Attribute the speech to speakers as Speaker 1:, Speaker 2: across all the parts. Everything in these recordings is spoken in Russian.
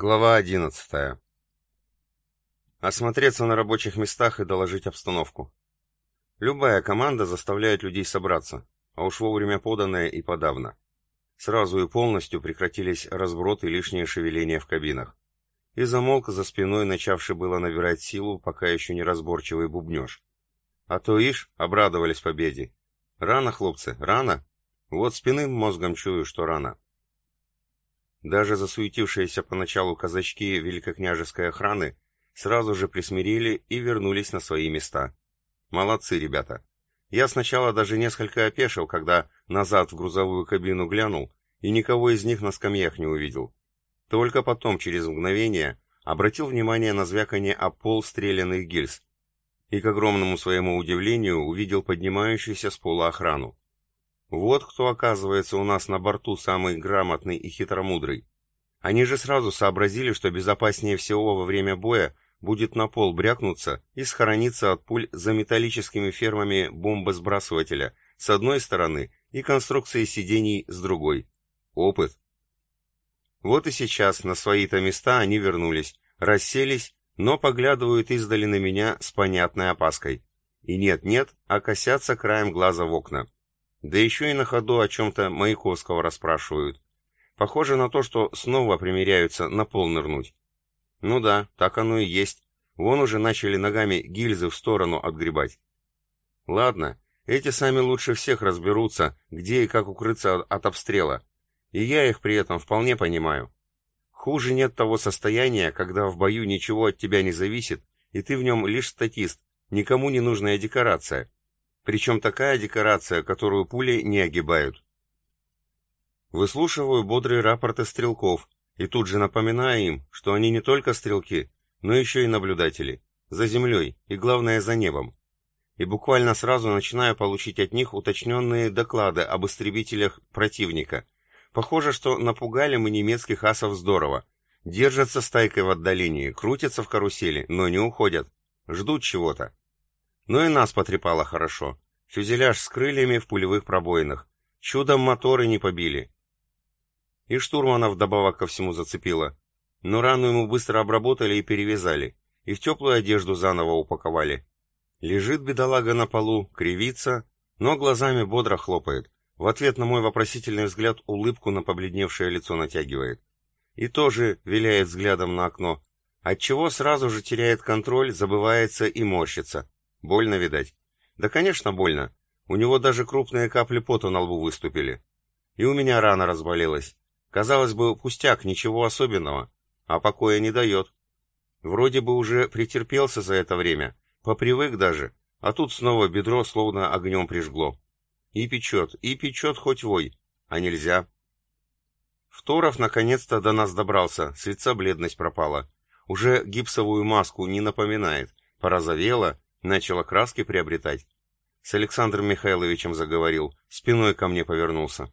Speaker 1: Глава 11. Осмотреться на рабочих местах и доложить обстановку. Любая команда заставляет людей собраться, а уж вовремя поданная и подавно. Сразу и полностью прекратились разброты и лишние шевеления в кабинах. И замолк за спиной, начавший было набирать силу, пока еще не разборчивый бубнеж. А то ишь, обрадовались победе. Рано, хлопцы, рано. Вот спинным мозгом чую, что рано. Даже засуетившиеся поначалу казачки великокняжеской охраны сразу же присмирели и вернулись на свои места. Молодцы ребята. Я сначала даже несколько опешил, когда назад в грузовую кабину глянул и никого из них на скамьях не увидел. Только потом, через мгновение, обратил внимание на звяканье о пол стрелянных гильз и, к огромному своему удивлению, увидел поднимающуюся с пола охрану. Вот кто, оказывается, у нас на борту самый грамотный и хитромудрый. Они же сразу сообразили, что безопаснее всего во время боя будет на пол брякнуться и схорониться от пуль за металлическими фермами бомбосбрасывателя с одной стороны и конструкцией сидений с другой. Опыт. Вот и сейчас на свои-то места они вернулись, расселись, но поглядывают издали на меня с понятной опаской. И нет-нет, а косятся краем глаза в окна. Да еще и на ходу о чем-то Маяковского расспрашивают. Похоже на то, что снова примеряются на пол нырнуть. Ну да, так оно и есть. Вон уже начали ногами гильзы в сторону отгребать. Ладно, эти сами лучше всех разберутся, где и как укрыться от обстрела. И я их при этом вполне понимаю. Хуже нет того состояния, когда в бою ничего от тебя не зависит, и ты в нем лишь статист, никому не нужная декорация. Причем такая декорация, которую пули не огибают. Выслушиваю бодрые рапорты стрелков и тут же напоминаю им, что они не только стрелки, но еще и наблюдатели. За землей и, главное, за небом. И буквально сразу начинаю получить от них уточненные доклады об истребителях противника. Похоже, что напугали мы немецких асов здорово. Держатся стайкой в отдалении, крутятся в карусели, но не уходят. Ждут чего-то. Но и нас потрепало хорошо. Фюзеляж с крыльями в пулевых пробоинах. Чудом моторы не побили. И штурмана вдобавок ко всему зацепило. Но рану ему быстро обработали и перевязали. И в теплую одежду заново упаковали. Лежит бедолага на полу, кривится, но глазами бодро хлопает. В ответ на мой вопросительный взгляд улыбку на побледневшее лицо натягивает. И тоже виляет взглядом на окно, отчего сразу же теряет контроль, забывается и морщится. Больно, видать. Да, конечно, больно. У него даже крупные капли пота на лбу выступили. И у меня рана разболелась. Казалось бы, пустяк, ничего особенного. А покоя не дает. Вроде бы уже претерпелся за это время, попривык даже, а тут снова бедро словно огнем прижгло. И печет, и печет хоть вой, а нельзя. Второв наконец-то до нас добрался, с лица бледность пропала. Уже гипсовую маску не напоминает, порозовела, Начала краски приобретать. С Александром Михайловичем заговорил, спиной ко мне повернулся.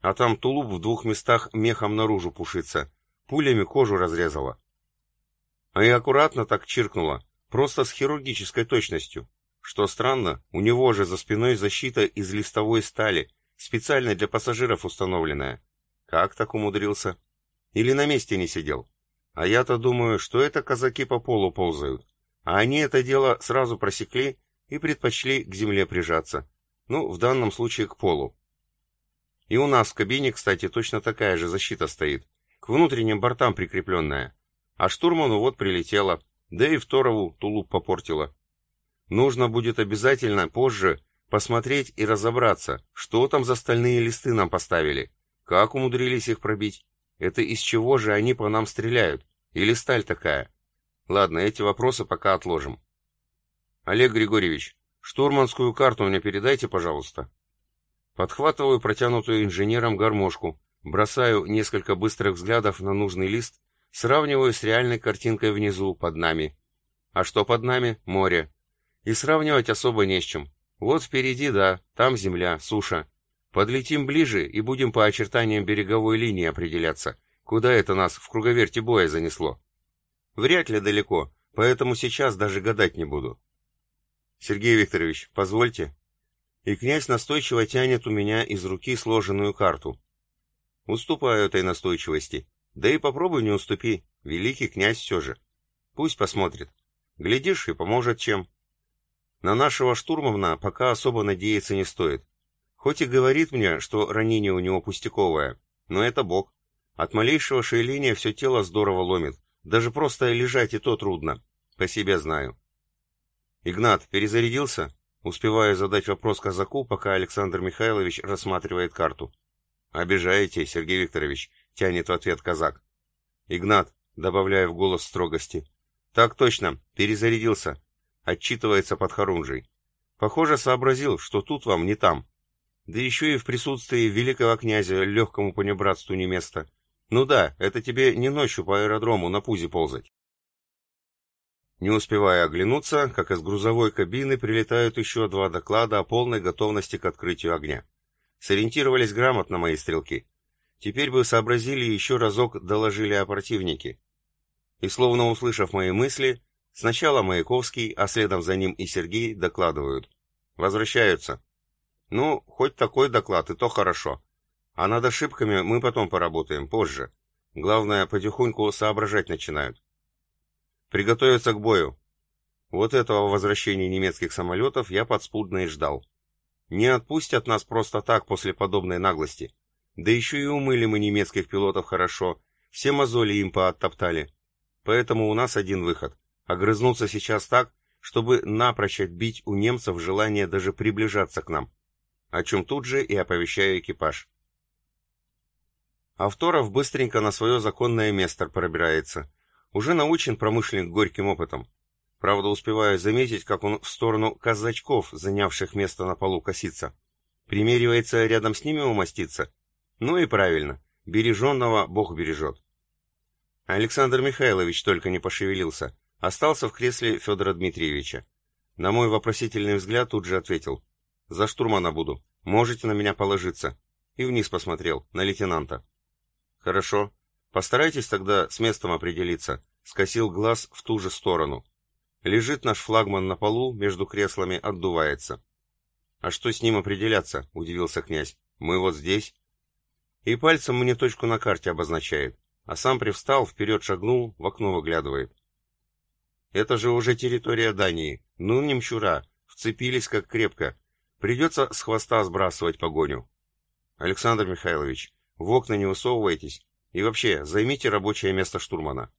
Speaker 1: А там тулуп в двух местах мехом наружу пушится, пулями кожу разрезала. А и аккуратно так чиркнула, просто с хирургической точностью. Что странно, у него же за спиной защита из листовой стали, специально для пассажиров установленная. Как так умудрился? Или на месте не сидел? А я-то думаю, что это казаки по полу ползают. А они это дело сразу просекли и предпочли к земле прижаться. Ну, в данном случае к полу. И у нас в кабине, кстати, точно такая же защита стоит. К внутренним бортам прикрепленная. А штурману вот прилетела. Да и Второву тулуп попортила. Нужно будет обязательно позже посмотреть и разобраться, что там за стальные листы нам поставили. Как умудрились их пробить? Это из чего же они по нам стреляют? Или сталь такая? Ладно, эти вопросы пока отложим. Олег Григорьевич, штурманскую карту мне передайте, пожалуйста. Подхватываю протянутую инженером гармошку, бросаю несколько быстрых взглядов на нужный лист, сравниваю с реальной картинкой внизу, под нами. А что под нами? Море. И сравнивать особо не с чем. Вот впереди, да, там земля, суша. Подлетим ближе и будем по очертаниям береговой линии определяться, куда это нас в круговерте боя занесло. Вряд ли далеко, поэтому сейчас даже гадать не буду. Сергей Викторович, позвольте. И князь настойчиво тянет у меня из руки сложенную карту. Уступаю этой настойчивости. Да и попробуй не уступи. Великий князь все же. Пусть посмотрит. Глядишь, и поможет чем. На нашего штурмовна пока особо надеяться не стоит. Хоть и говорит мне, что ранение у него пустяковое, но это бог. От малейшего шевеления все тело здорово ломит. Даже просто лежать и то трудно. По себе знаю. Игнат, перезарядился? Успеваю задать вопрос казаку, пока Александр Михайлович рассматривает карту. «Обижаете, Сергей Викторович», — тянет в ответ казак. «Игнат», — добавляю в голос строгости. «Так точно, перезарядился», — отчитывается под Харунжей. «Похоже, сообразил, что тут вам не там. Да еще и в присутствии великого князя легкому понебратству не место. Ну да, это тебе не ночью по аэродрому на пузе ползать». Не успевая оглянуться, как из грузовой кабины прилетают еще два доклада о полной готовности к открытию огня. Сориентировались грамотно мои стрелки. Теперь бы сообразили еще разок доложили о противнике. И словно услышав мои мысли, сначала Маяковский, а следом за ним и Сергей докладывают. Возвращаются. Ну, хоть такой доклад, и то хорошо. А над ошибками мы потом поработаем, позже. Главное, потихоньку соображать начинают. Приготовиться к бою. Вот этого возвращения немецких самолетов я подспудно и ждал. Не отпустят нас просто так после подобной наглости. Да еще и умыли мы немецких пилотов хорошо, все мозоли им пооттоптали. Поэтому у нас один выход — огрызнуться сейчас так, чтобы напрочь отбить у немцев желание даже приближаться к нам, о чем тут же и оповещаю экипаж. Авторов быстренько на свое законное место пробирается, уже научен промышленник горьким опытом. Правда, успеваю заметить, как он в сторону казачков, занявших место на полу, косится. Примеривается рядом с ними умоститься. Ну и правильно. Береженного Бог бережет. Александр Михайлович только не пошевелился. Остался в кресле Федора Дмитриевича. На мой вопросительный взгляд тут же ответил. «За штурмана буду. Можете на меня положиться». И вниз посмотрел, на лейтенанта. «Хорошо. Постарайтесь тогда с местом определиться, скосил глаз в ту же сторону. Лежит наш флагман на полу, между креслами отдувается. А что с ним определяться? удивился князь. Мы вот здесь. И пальцем мне точку на карте обозначает, а сам привстал, вперед шагнул, в окно выглядывает. Это же уже территория Дании. Ну, немчура, вцепились как крепко. Придется с хвоста сбрасывать погоню. Александр Михайлович, в окна не высовывайтесь, и вообще, займите рабочее место штурмана.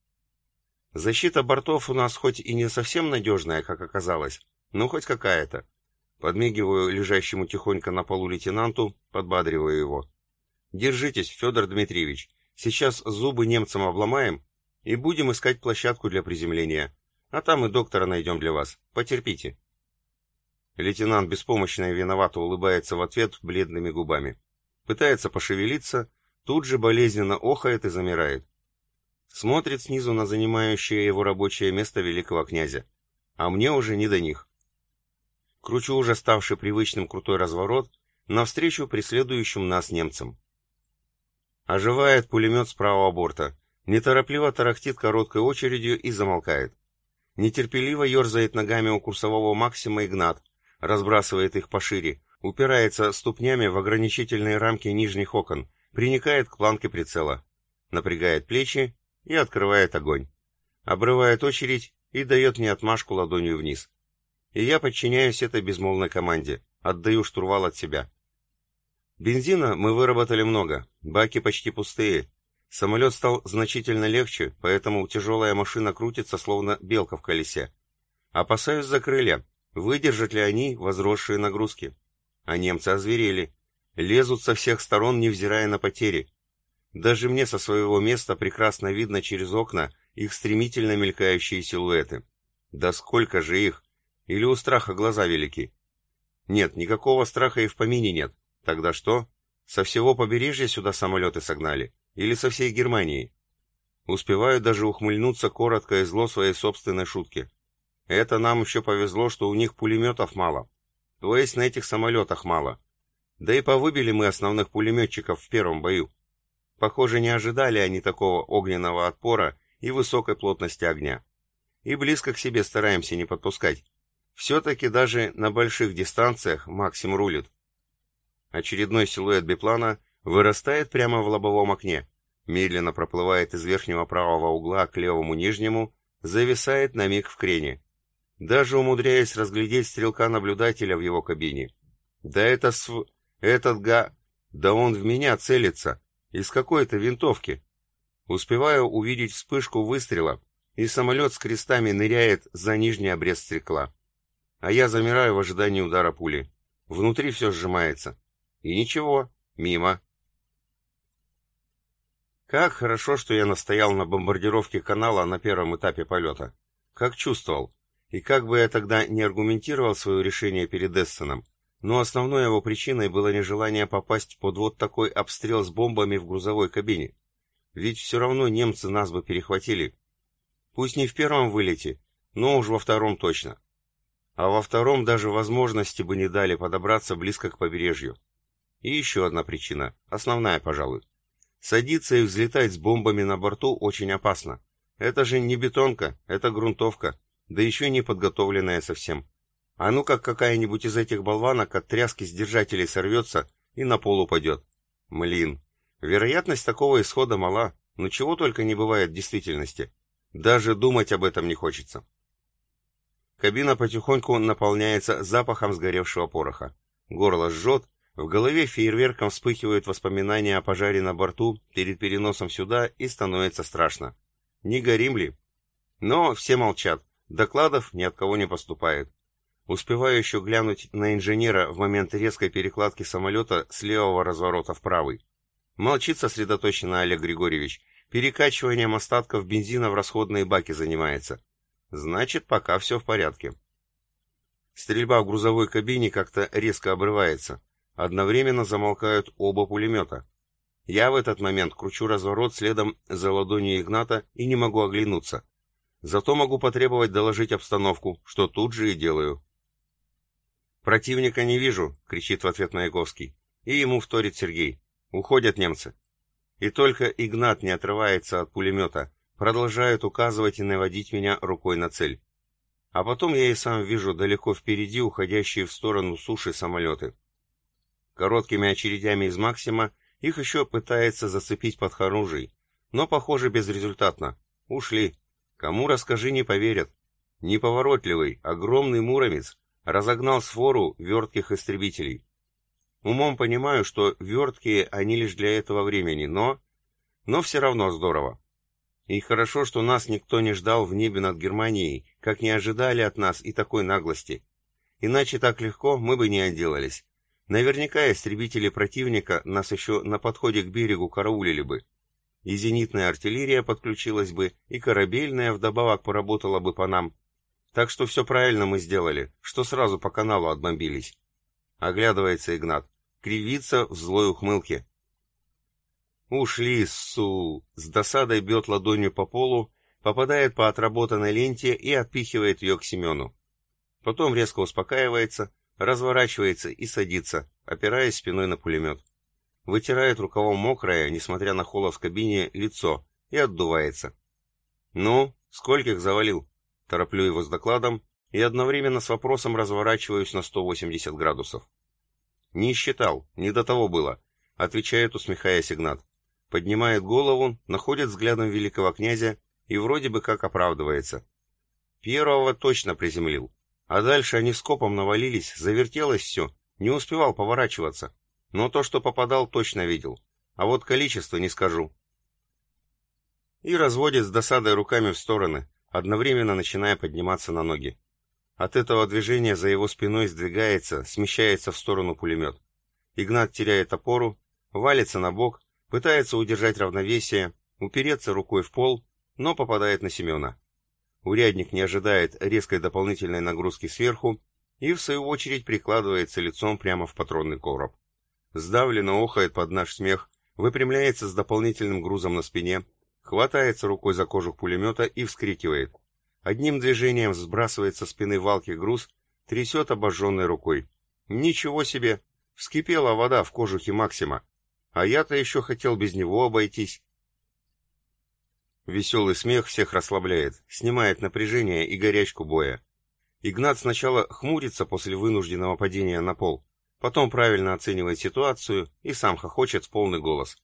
Speaker 1: Защита бортов у нас хоть и не совсем надежная, как оказалось, но хоть какая-то. Подмигиваю лежащему тихонько на полу лейтенанту, подбадриваю его. Держитесь, Федор Дмитриевич. Сейчас зубы немцам обломаем и будем искать площадку для приземления. А там и доктора найдем для вас. Потерпите. Лейтенант беспомощно и виновато улыбается в ответ бледными губами. Пытается пошевелиться, Тут же болезненно охает и замирает. Смотрит снизу на занимающее его рабочее место великого князя. А мне уже не до них. Кручу уже ставший привычным крутой разворот навстречу преследующим нас немцам. Оживает пулемет с правого борта. Неторопливо тарахтит короткой очередью и замолкает. Нетерпеливо ерзает ногами у курсового Максима Игнат, разбрасывает их пошире, упирается ступнями в ограничительные рамки нижних окон, приникает к планке прицела, напрягает плечи и открывает огонь. Обрывает очередь и дает мне отмашку ладонью вниз. И я подчиняюсь этой безмолвной команде, отдаю штурвал от себя. Бензина мы выработали много, баки почти пустые. Самолет стал значительно легче, поэтому тяжелая машина крутится, словно белка в колесе. Опасаюсь за крылья, выдержат ли они возросшие нагрузки. А немцы озверели, Лезут со всех сторон, невзирая на потери. Даже мне со своего места прекрасно видно через окна их стремительно мелькающие силуэты. Да сколько же их! Или у страха глаза велики? Нет, никакого страха и в помине нет. Тогда что? Со всего побережья сюда самолеты согнали? Или со всей Германии? Успеваю даже ухмыльнуться коротко и зло своей собственной шутки. Это нам еще повезло, что у них пулеметов мало. То есть на этих самолетах мало. Да и повыбили мы основных пулеметчиков в первом бою. Похоже, не ожидали они такого огненного отпора и высокой плотности огня. И близко к себе стараемся не подпускать. Все-таки даже на больших дистанциях Максим рулит. Очередной силуэт биплана вырастает прямо в лобовом окне. медленно проплывает из верхнего правого угла к левому нижнему, зависает на миг в крене. Даже умудряясь разглядеть стрелка-наблюдателя в его кабине. Да это св... этот га... Да он в меня целится. Из какой-то винтовки. Успеваю увидеть вспышку выстрела, и самолет с крестами ныряет за нижний обрез стекла. А я замираю в ожидании удара пули. Внутри все сжимается. И ничего, мимо. Как хорошо, что я настоял на бомбардировке канала на первом этапе полета. Как чувствовал. И как бы я тогда не аргументировал свое решение перед Эссеном, но основной его причиной было нежелание попасть под вот такой обстрел с бомбами в грузовой кабине. Ведь все равно немцы нас бы перехватили. Пусть не в первом вылете, но уж во втором точно. А во втором даже возможности бы не дали подобраться близко к побережью. И еще одна причина, основная, пожалуй. Садиться и взлетать с бомбами на борту очень опасно. Это же не бетонка, это грунтовка, да еще не подготовленная совсем. А ну как какая-нибудь из этих болванок от тряски с держателей сорвется и на пол упадет. Млин. Вероятность такого исхода мала, но чего только не бывает в действительности. Даже думать об этом не хочется. Кабина потихоньку наполняется запахом сгоревшего пороха. Горло жжет, в голове фейерверком вспыхивают воспоминания о пожаре на борту перед переносом сюда и становится страшно. Не горим ли? Но все молчат, докладов ни от кого не поступает. Успеваю еще глянуть на инженера в момент резкой перекладки самолета с левого разворота в правый. Молчит сосредоточенно Олег Григорьевич, перекачиванием остатков бензина в расходные баки занимается. Значит, пока все в порядке. Стрельба в грузовой кабине как-то резко обрывается. Одновременно замолкают оба пулемета. Я в этот момент кручу разворот следом за ладонью Игната и не могу оглянуться. Зато могу потребовать доложить обстановку, что тут же и делаю. «Противника не вижу!» — кричит в ответ Маяковский. И ему вторит Сергей. «Уходят немцы!» И только Игнат не отрывается от пулемета, продолжает указывать и наводить меня рукой на цель. А потом я и сам вижу далеко впереди уходящие в сторону суши самолеты. Короткими очередями из Максима их еще пытается зацепить под хоружей, но, похоже, безрезультатно. Ушли. Кому расскажи, не поверят. Неповоротливый, огромный муромец разогнал свору вертких истребителей. Умом понимаю, что верткие они лишь для этого времени, но... Но все равно здорово. И хорошо, что нас никто не ждал в небе над Германией, как не ожидали от нас и такой наглости. Иначе так легко мы бы не отделались. Наверняка истребители противника нас еще на подходе к берегу караулили бы. И зенитная артиллерия подключилась бы, и корабельная вдобавок поработала бы по нам, так что все правильно мы сделали, что сразу по каналу отбомбились. Оглядывается Игнат, кривится в злой ухмылке. Ушли, су! С досадой бьет ладонью по полу, попадает по отработанной ленте и отпихивает ее к Семену. Потом резко успокаивается, разворачивается и садится, опираясь спиной на пулемет. Вытирает рукавом мокрое, несмотря на холод в кабине, лицо и отдувается. «Ну, скольких завалил?» Тороплю его с докладом и одновременно с вопросом разворачиваюсь на 180 градусов. «Не считал, не до того было», — отвечает, усмехаясь Игнат. Поднимает голову, находит взглядом великого князя и вроде бы как оправдывается. Первого точно приземлил, а дальше они скопом навалились, завертелось все, не успевал поворачиваться. Но то, что попадал, точно видел. А вот количество не скажу. И разводит с досадой руками в стороны, одновременно начиная подниматься на ноги. От этого движения за его спиной сдвигается, смещается в сторону пулемет. Игнат теряет опору, валится на бок, пытается удержать равновесие, упереться рукой в пол, но попадает на Семена. Урядник не ожидает резкой дополнительной нагрузки сверху и, в свою очередь, прикладывается лицом прямо в патронный короб. Сдавленно охает под наш смех, выпрямляется с дополнительным грузом на спине, хватается рукой за кожух пулемета и вскрикивает. Одним движением сбрасывает со спины валки груз, трясет обожженной рукой. Ничего себе! Вскипела вода в кожухе Максима. А я-то еще хотел без него обойтись. Веселый смех всех расслабляет, снимает напряжение и горячку боя. Игнат сначала хмурится после вынужденного падения на пол, потом правильно оценивает ситуацию и сам хохочет в полный голос.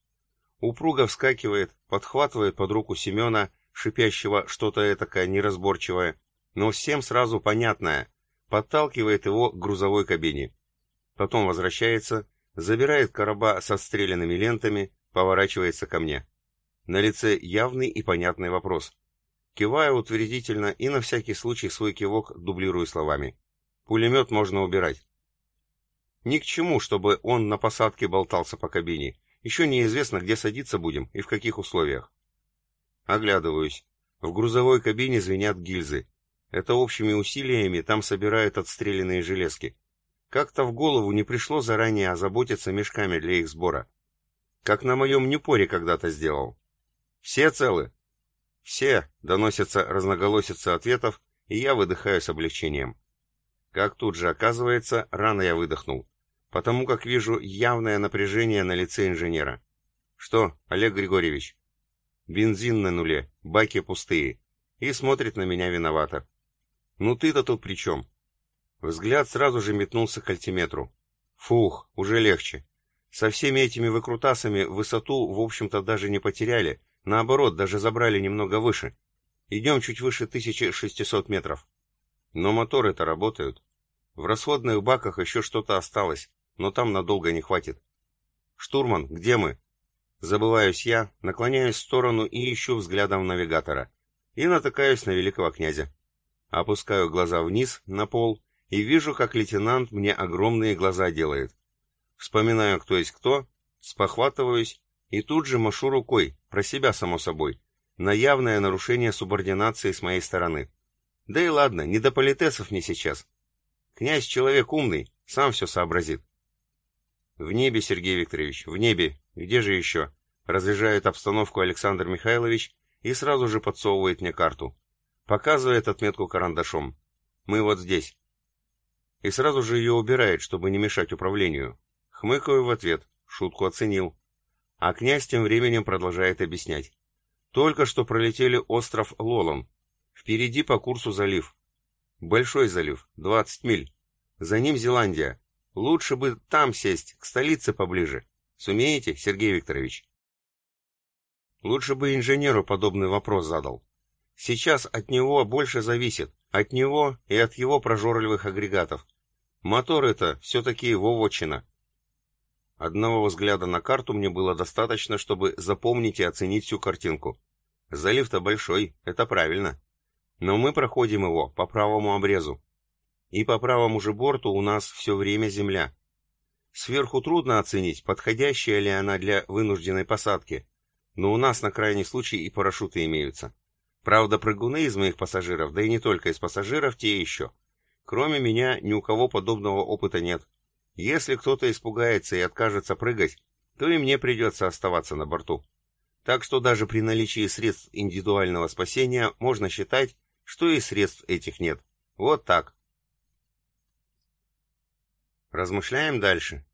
Speaker 1: упруго вскакивает, подхватывает под руку Семена, шипящего что-то этакое неразборчивое, но всем сразу понятное, подталкивает его к грузовой кабине. Потом возвращается, забирает короба со стрелянными лентами, поворачивается ко мне. На лице явный и понятный вопрос. Киваю утвердительно и на всякий случай свой кивок дублирую словами. Пулемет можно убирать. Ни к чему, чтобы он на посадке болтался по кабине. Еще неизвестно, где садиться будем и в каких условиях. Оглядываюсь. В грузовой кабине звенят гильзы. Это общими усилиями там собирают отстрелянные железки. Как-то в голову не пришло заранее озаботиться мешками для их сбора. Как на моем Нюпоре когда-то сделал. «Все целы?» «Все», — доносятся разноголосицы ответов, и я выдыхаю с облегчением. Как тут же оказывается, рано я выдохнул, потому как вижу явное напряжение на лице инженера. «Что, Олег Григорьевич?» «Бензин на нуле, баки пустые». И смотрит на меня виновато. «Ну ты-то тут при чем?» Взгляд сразу же метнулся к альтиметру. Фух, уже легче. Со всеми этими выкрутасами высоту, в общем-то, даже не потеряли, наоборот, даже забрали немного выше. Идем чуть выше 1600 метров. Но моторы-то работают. В расходных баках еще что-то осталось, но там надолго не хватит. «Штурман, где мы?» Забываюсь я, наклоняюсь в сторону и ищу взглядом навигатора. И натыкаюсь на великого князя. Опускаю глаза вниз, на пол, и вижу, как лейтенант мне огромные глаза делает. Вспоминаю, кто есть кто, спохватываюсь и тут же машу рукой, про себя, само собой, на явное нарушение субординации с моей стороны. Да и ладно, не до политесов мне сейчас. Князь человек умный, сам все сообразит. В небе, Сергей Викторович, в небе. Где же еще? Разряжает обстановку Александр Михайлович и сразу же подсовывает мне карту. Показывает отметку карандашом. Мы вот здесь. И сразу же ее убирает, чтобы не мешать управлению. Хмыкаю в ответ, шутку оценил. А князь тем временем продолжает объяснять. Только что пролетели остров Лолон. Впереди по курсу залив. Большой залив, 20 миль. За ним Зеландия. Лучше бы там сесть, к столице поближе. Сумеете, Сергей Викторович? Лучше бы инженеру подобный вопрос задал. Сейчас от него больше зависит, от него и от его прожорливых агрегатов. Мотор это все-таки его вотчина. Одного взгляда на карту мне было достаточно, чтобы запомнить и оценить всю картинку. Залив-то большой, это правильно. Но мы проходим его по правому обрезу. И по правому же борту у нас все время земля. Сверху трудно оценить, подходящая ли она для вынужденной посадки, но у нас на крайний случай и парашюты имеются. Правда, прыгуны из моих пассажиров, да и не только из пассажиров, те еще. Кроме меня, ни у кого подобного опыта нет. Если кто-то испугается и откажется прыгать, то и мне придется оставаться на борту. Так что даже при наличии средств индивидуального спасения можно считать, что и средств этих нет. Вот так. Размышляем дальше.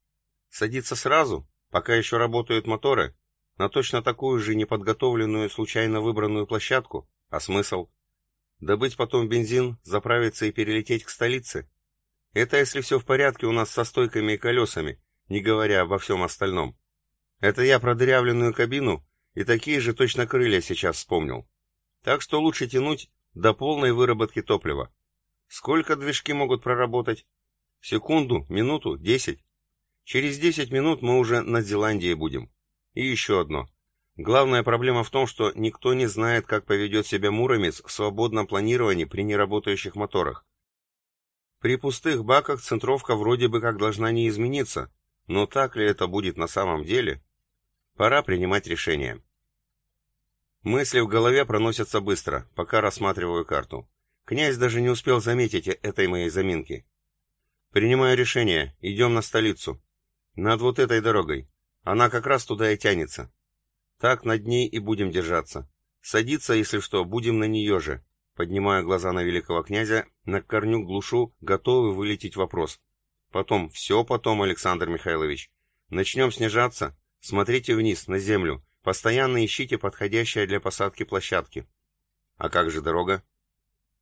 Speaker 1: Садиться сразу, пока еще работают моторы, на точно такую же неподготовленную, случайно выбранную площадку, а смысл? Добыть потом бензин, заправиться и перелететь к столице? Это если все в порядке у нас со стойками и колесами, не говоря обо всем остальном. Это я про дырявленную кабину и такие же точно крылья сейчас вспомнил. Так что лучше тянуть до полной выработки топлива. Сколько движки могут проработать? Секунду, минуту, десять. Через десять минут мы уже над Зеландией будем. И еще одно. Главная проблема в том, что никто не знает, как поведет себя Муромец в свободном планировании при неработающих моторах. При пустых баках центровка вроде бы как должна не измениться, но так ли это будет на самом деле? Пора принимать решение. Мысли в голове проносятся быстро, пока рассматриваю карту. Князь даже не успел заметить этой моей заминки. Принимаю решение, идем на столицу. Над вот этой дорогой. Она как раз туда и тянется. Так над ней и будем держаться. Садиться, если что, будем на нее же. Поднимаю глаза на великого князя, на корню глушу, готовый вылететь вопрос. Потом, все потом, Александр Михайлович. Начнем снижаться, смотрите вниз, на землю, постоянно ищите подходящие для посадки площадки. А как же дорога?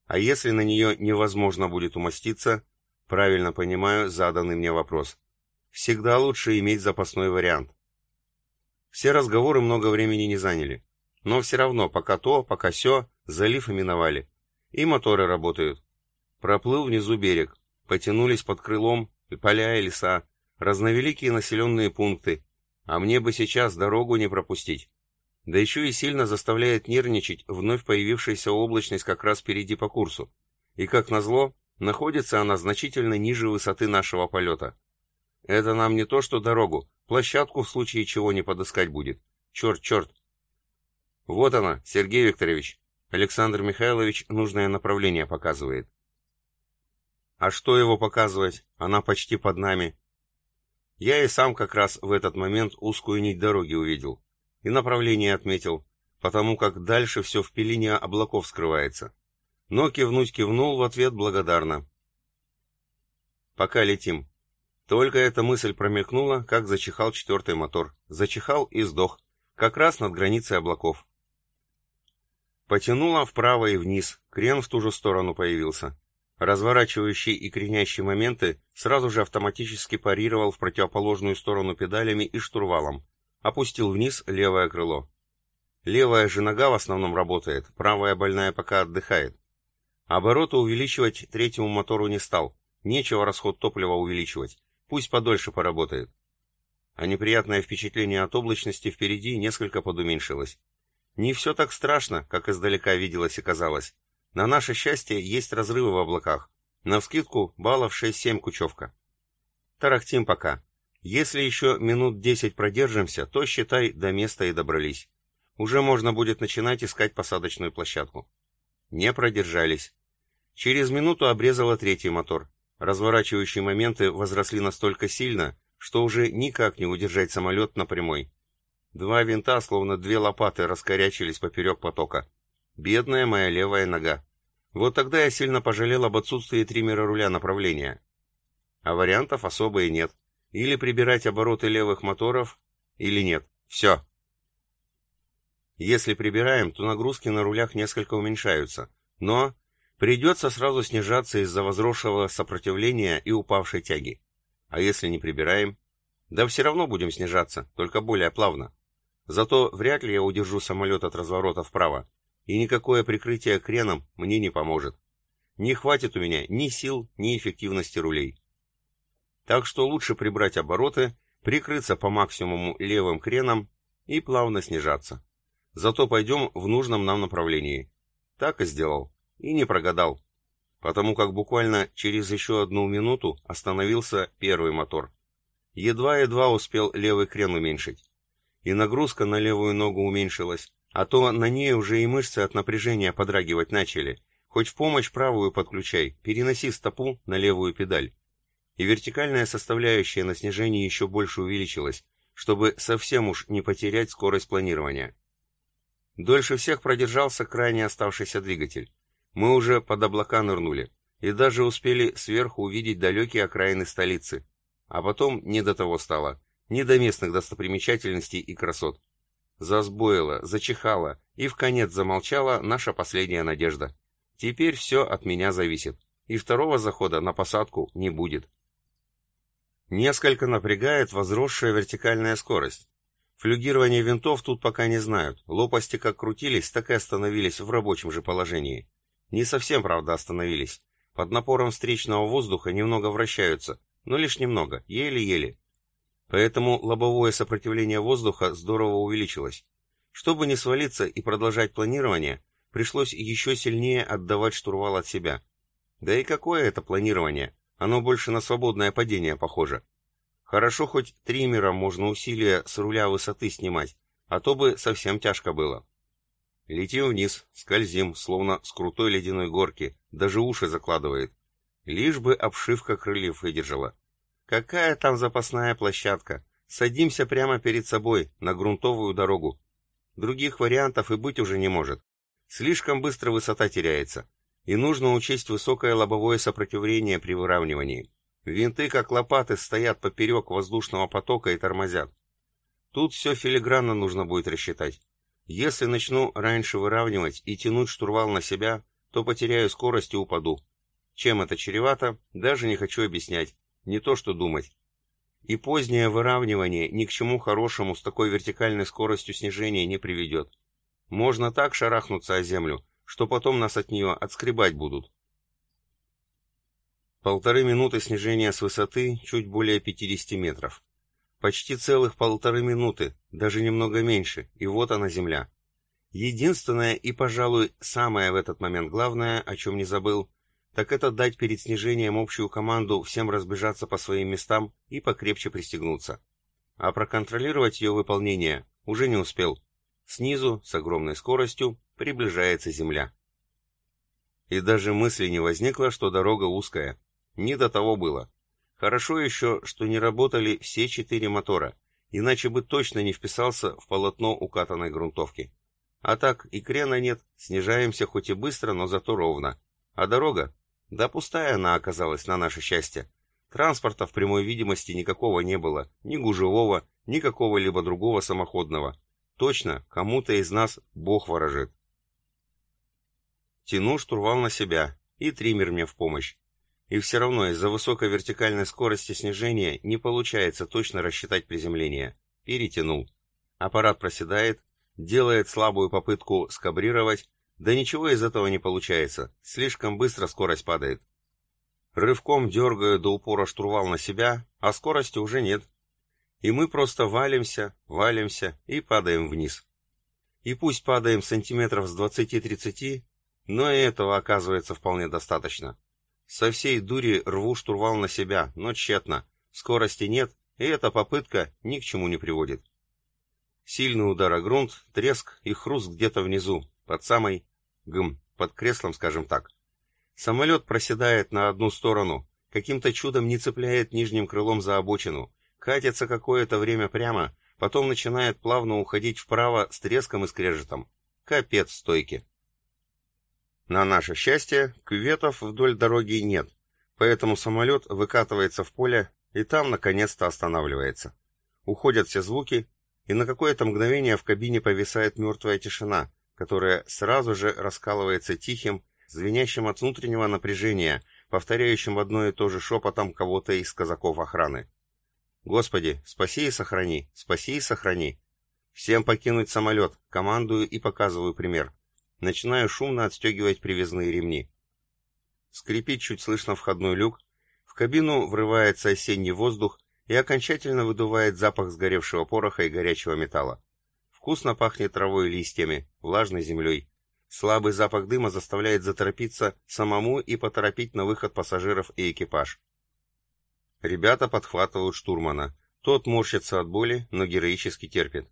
Speaker 1: А если на нее невозможно будет умоститься, правильно понимаю заданный мне вопрос. Всегда лучше иметь запасной вариант. Все разговоры много времени не заняли. Но все равно, пока то, пока сё, залив именовали. И моторы работают. Проплыл внизу берег. Потянулись под крылом и поля и леса, разновеликие населенные пункты. А мне бы сейчас дорогу не пропустить. Да еще и сильно заставляет нервничать вновь появившаяся облачность как раз впереди по курсу. И как назло, находится она значительно ниже высоты нашего полета. Это нам не то что дорогу, площадку в случае чего не подыскать будет. Черт, черт. Вот она, Сергей Викторович. Александр Михайлович нужное направление показывает. А что его показывать? Она почти под нами. Я и сам как раз в этот момент узкую нить дороги увидел. И направление отметил, потому как дальше все в пелене облаков скрывается. Но кивнуть кивнул в ответ благодарно. Пока летим. Только эта мысль промелькнула, как зачихал четвертый мотор. Зачихал и сдох, как раз над границей облаков. Потянуло вправо и вниз, крен в ту же сторону появился. Разворачивающий и кренящий моменты сразу же автоматически парировал в противоположную сторону педалями и штурвалом. Опустил вниз левое крыло. Левая же нога в основном работает, правая больная пока отдыхает. Обороты увеличивать третьему мотору не стал. Нечего расход топлива увеличивать. Пусть подольше поработает. А неприятное впечатление от облачности впереди несколько подуменьшилось. Не все так страшно, как издалека виделось и казалось. На наше счастье есть разрывы в облаках. Навскидку баллов 6-7 кучевка. Тарахтим пока. Если еще минут 10 продержимся, то, считай, до места и добрались. Уже можно будет начинать искать посадочную площадку. Не продержались. Через минуту обрезало третий мотор. Разворачивающие моменты возросли настолько сильно, что уже никак не удержать самолет на прямой. Два винта, словно две лопаты, раскорячились поперек потока. Бедная моя левая нога. Вот тогда я сильно пожалел об отсутствии триммера руля направления. А вариантов особо и нет. Или прибирать обороты левых моторов, или нет. Все. Если прибираем, то нагрузки на рулях несколько уменьшаются. Но Придется сразу снижаться из-за возросшего сопротивления и упавшей тяги. А если не прибираем? Да все равно будем снижаться, только более плавно. Зато вряд ли я удержу самолет от разворота вправо, и никакое прикрытие креном мне не поможет. Не хватит у меня ни сил, ни эффективности рулей. Так что лучше прибрать обороты, прикрыться по максимуму левым креном и плавно снижаться. Зато пойдем в нужном нам направлении. Так и сделал. И не прогадал, потому как буквально через еще одну минуту остановился первый мотор. Едва-едва успел левый крен уменьшить. И нагрузка на левую ногу уменьшилась, а то на ней уже и мышцы от напряжения подрагивать начали. Хоть в помощь правую подключай, переноси стопу на левую педаль. И вертикальная составляющая на снижении еще больше увеличилась, чтобы совсем уж не потерять скорость планирования. Дольше всех продержался крайне оставшийся двигатель. Мы уже под облака нырнули и даже успели сверху увидеть далекие окраины столицы. А потом не до того стало, не до местных достопримечательностей и красот. Засбоила, зачихала и в конец замолчала наша последняя надежда. Теперь все от меня зависит, и второго захода на посадку не будет. Несколько напрягает возросшая вертикальная скорость. Флюгирование винтов тут пока не знают, лопасти как крутились, так и остановились в рабочем же положении. Не совсем, правда, остановились. Под напором встречного воздуха немного вращаются, но лишь немного, еле-еле. Поэтому лобовое сопротивление воздуха здорово увеличилось. Чтобы не свалиться и продолжать планирование, пришлось еще сильнее отдавать штурвал от себя. Да и какое это планирование? Оно больше на свободное падение похоже. Хорошо хоть триммером можно усилия с руля высоты снимать, а то бы совсем тяжко было. Летим вниз, скользим, словно с крутой ледяной горки, даже уши закладывает. Лишь бы обшивка крыльев выдержала. Какая там запасная площадка? Садимся прямо перед собой, на грунтовую дорогу. Других вариантов и быть уже не может. Слишком быстро высота теряется. И нужно учесть высокое лобовое сопротивление при выравнивании. Винты, как лопаты, стоят поперек воздушного потока и тормозят. Тут все филигранно нужно будет рассчитать. Если начну раньше выравнивать и тянуть штурвал на себя, то потеряю скорость и упаду. Чем это чревато, даже не хочу объяснять, не то что думать. И позднее выравнивание ни к чему хорошему с такой вертикальной скоростью снижения не приведет. Можно так шарахнуться о землю, что потом нас от нее отскребать будут. Полторы минуты снижения с высоты чуть более 50 метров. Почти целых полторы минуты, даже немного меньше, и вот она земля. Единственное и, пожалуй, самое в этот момент главное, о чем не забыл, так это дать перед снижением общую команду всем разбежаться по своим местам и покрепче пристегнуться. А проконтролировать ее выполнение уже не успел. Снизу, с огромной скоростью, приближается земля. И даже мысли не возникло, что дорога узкая, не до того было. Хорошо еще, что не работали все четыре мотора, иначе бы точно не вписался в полотно укатанной грунтовки. А так и крена нет, снижаемся хоть и быстро, но зато ровно. А дорога? Да пустая она оказалась на наше счастье. Транспорта в прямой видимости никакого не было, ни гужевого, ни какого-либо другого самоходного. Точно, кому-то из нас Бог ворожит. Тяну штурвал на себя, и триммер мне в помощь. И все равно из-за высокой вертикальной скорости снижения не получается точно рассчитать приземление. Перетянул. Аппарат проседает, делает слабую попытку скабрировать, да ничего из этого не получается, слишком быстро скорость падает. Рывком дергаю до упора штурвал на себя, а скорости уже нет. И мы просто валимся, валимся и падаем вниз. И пусть падаем сантиметров с 20-30, но и этого оказывается вполне достаточно. Со всей дури рву штурвал на себя, но тщетно. Скорости нет, и эта попытка ни к чему не приводит. Сильный удар о грунт, треск и хруст где-то внизу, под самой... гм, под креслом, скажем так. Самолет проседает на одну сторону, каким-то чудом не цепляет нижним крылом за обочину, катится какое-то время прямо, потом начинает плавно уходить вправо с треском и скрежетом. Капец стойки. На наше счастье, кюветов вдоль дороги нет, поэтому самолет выкатывается в поле и там наконец-то останавливается. Уходят все звуки, и на какое-то мгновение в кабине повисает мертвая тишина, которая сразу же раскалывается тихим, звенящим от внутреннего напряжения, повторяющим одно и то же шепотом кого-то из казаков охраны. «Господи, спаси и сохрани, спаси и сохрани!» «Всем покинуть самолет, командую и показываю пример. Начинаю шумно отстегивать привязные ремни. Скрипит чуть слышно входной люк, в кабину врывается осенний воздух и окончательно выдувает запах сгоревшего пороха и горячего металла. Вкусно пахнет травой и листьями, влажной землей. Слабый запах дыма заставляет заторопиться самому и поторопить на выход пассажиров и экипаж. Ребята подхватывают штурмана. Тот морщится от боли, но героически терпит.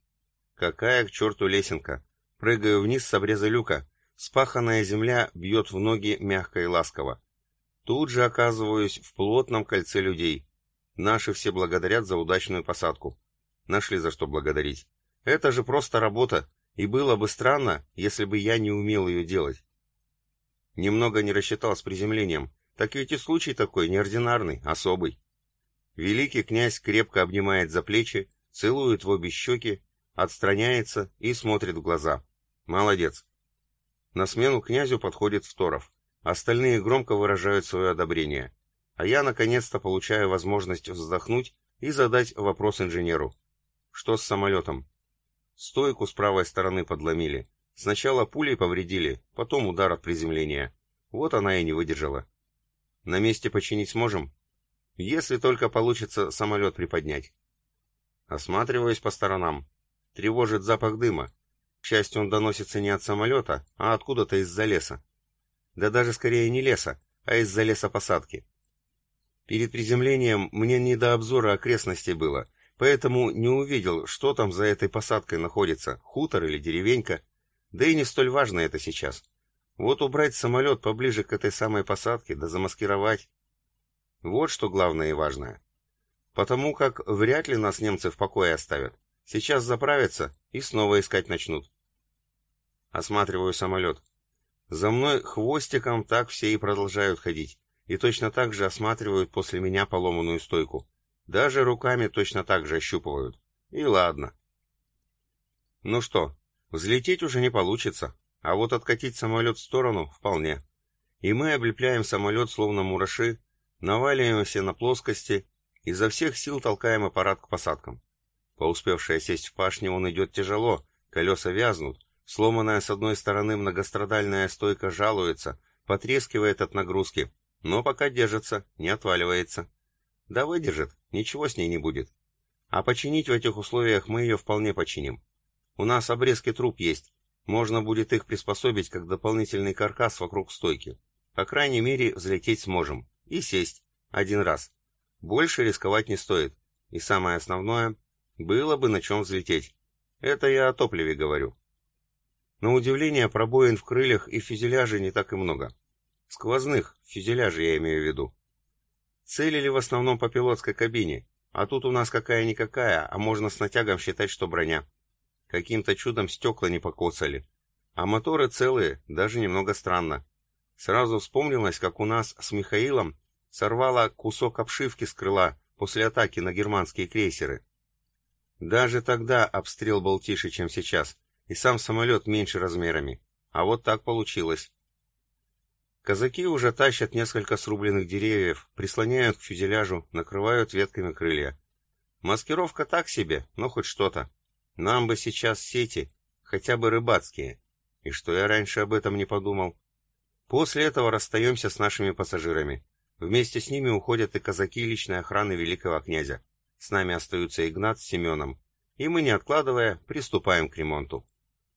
Speaker 1: Какая к черту лесенка! Прыгаю вниз с обреза люка. Спаханная земля бьет в ноги мягко и ласково. Тут же оказываюсь в плотном кольце людей. Наши все благодарят за удачную посадку. Нашли за что благодарить. Это же просто работа, и было бы странно, если бы я не умел ее делать. Немного не рассчитал с приземлением, так ведь и случай такой, неординарный, особый. Великий князь крепко обнимает за плечи, целует в обе щеки, отстраняется и смотрит в глаза. Молодец. На смену князю подходит Второв. Остальные громко выражают свое одобрение. А я наконец-то получаю возможность вздохнуть и задать вопрос инженеру. Что с самолетом? Стойку с правой стороны подломили. Сначала пулей повредили, потом удар от приземления. Вот она и не выдержала. На месте починить сможем? Если только получится самолет приподнять. Осматриваюсь по сторонам. Тревожит запах дыма. К счастью, он доносится не от самолета, а откуда-то из-за леса. Да даже скорее не леса, а из-за лесопосадки. Перед приземлением мне не до обзора окрестностей было, поэтому не увидел, что там за этой посадкой находится, хутор или деревенька. Да и не столь важно это сейчас. Вот убрать самолет поближе к этой самой посадке, да замаскировать. Вот что главное и важное. Потому как вряд ли нас немцы в покое оставят. Сейчас заправятся и снова искать начнут. Осматриваю самолет. За мной хвостиком так все и продолжают ходить. И точно так же осматривают после меня поломанную стойку. Даже руками точно так же ощупывают. И ладно. Ну что, взлететь уже не получится, а вот откатить самолет в сторону вполне. И мы облепляем самолет словно мураши, наваливаемся на плоскости Изо всех сил толкаем аппарат к посадкам. По успевшей сесть в пашне он идет тяжело, колеса вязнут, сломанная с одной стороны многострадальная стойка жалуется, потрескивает от нагрузки, но пока держится, не отваливается. Да выдержит, ничего с ней не будет. А починить в этих условиях мы ее вполне починим. У нас обрезки труб есть, можно будет их приспособить как дополнительный каркас вокруг стойки. По крайней мере, взлететь сможем. И сесть. Один раз. Больше рисковать не стоит. И самое основное, было бы на чем взлететь. Это я о топливе говорю. На удивление, пробоин в крыльях и фюзеляже не так и много. Сквозных, фюзеляже я имею в виду. Целили в основном по пилотской кабине, а тут у нас какая-никакая, а можно с натягом считать, что броня. Каким-то чудом стекла не покоцали. А моторы целые, даже немного странно. Сразу вспомнилось, как у нас с Михаилом сорвало кусок обшивки с крыла после атаки на германские крейсеры. Даже тогда обстрел был тише, чем сейчас, и сам самолет меньше размерами. А вот так получилось. Казаки уже тащат несколько срубленных деревьев, прислоняют к фюзеляжу, накрывают ветками крылья. Маскировка так себе, но хоть что-то. Нам бы сейчас сети, хотя бы рыбацкие. И что я раньше об этом не подумал? После этого расстаемся с нашими пассажирами. Вместе с ними уходят и казаки личной охраны великого князя. С нами остаются Игнат с Семеном. И мы, не откладывая, приступаем к ремонту.